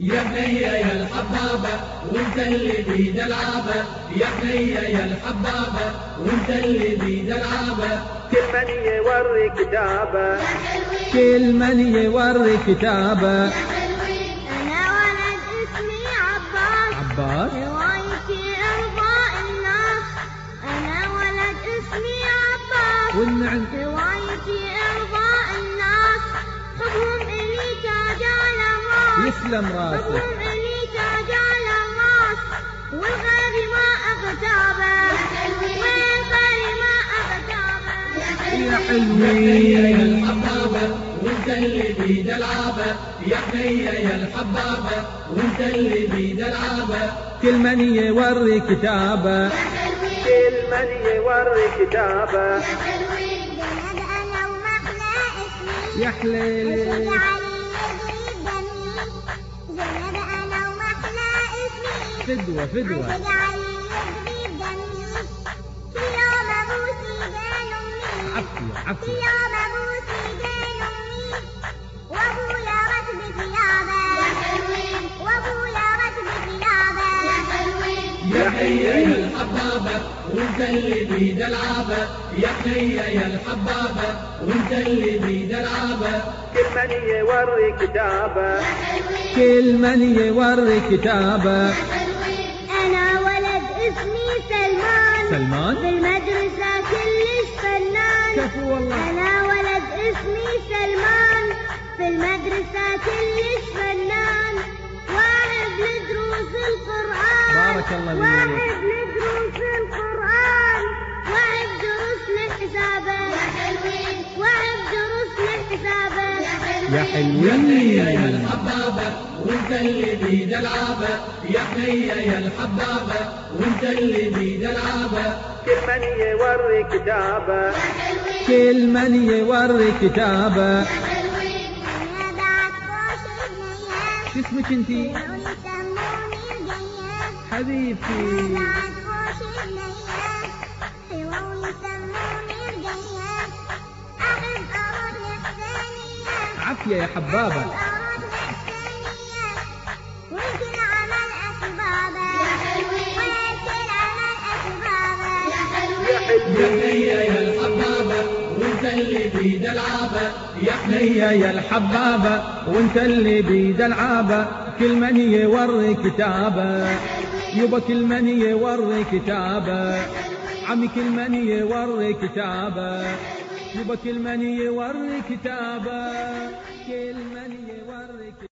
يا بني يا الحبابة وانت اللي بيد العابة يا بني يا الحبابة وانت اللي بيد العابة كل من يوري كتابه كل من يوري كتابه أنا ولد اسمي عباس. عباس؟ روايتي إرضاء الناس. أنا ولد اسمي عباس. والنعم. روايتي إرضاء الناس. حبهم يسلم راسك تاج على الراس والغير ما أغتابه والغير ما أغتابه يا يا بني يا حلوين الحبابة وانت اللي بيد العابة يا بني يا الحبابة وانت اللي بيد العابة كل من يوري كتابه. كل من يوري كتابه. ومحلى اسمي يا حليل علي يجري دمي زينب أنا ومحلى اسمي. فدوة فدوة. علي يجري دمي كل يوم أبوس إيدين أمي. عفية كل عفية يوم أبوس يا بني يا الحبابة وانت اللي بيد العابة يا بني يا الحبابة وانت اللي بيد العابة كل من يوري كتابه. كل من يوري كتابه. أنا ولد اسمي سلمان. سلمان؟ بالمدرسة كلش فنان كفو والله. أنا ولد اسمي سلمان. في المدرسة كلش فنان واحب لدروس القرآن. بارك الله فيك. واحب لدروس القرآن واحب دروس لحسابه واحب دروس لحسابه يا يا بني يا حلوين الحبابة وانت اللي بيد العابة. يا بني يا الحبابة وانت اللي بيد العابة. كل من يوري كتابه كل من يوري بنيات شو اسمك انتي؟ للثانيات عافية يا حبابة. يا الحبابة وانت اللي بيد العابة. يا هي يا الحبابة وانت اللي بيد العابة. كل من يوري كتابة. يبا كل من يوري كتابه. عمي كل من يوري كتابه. يبا كل من يوري كتابه. كل من يوري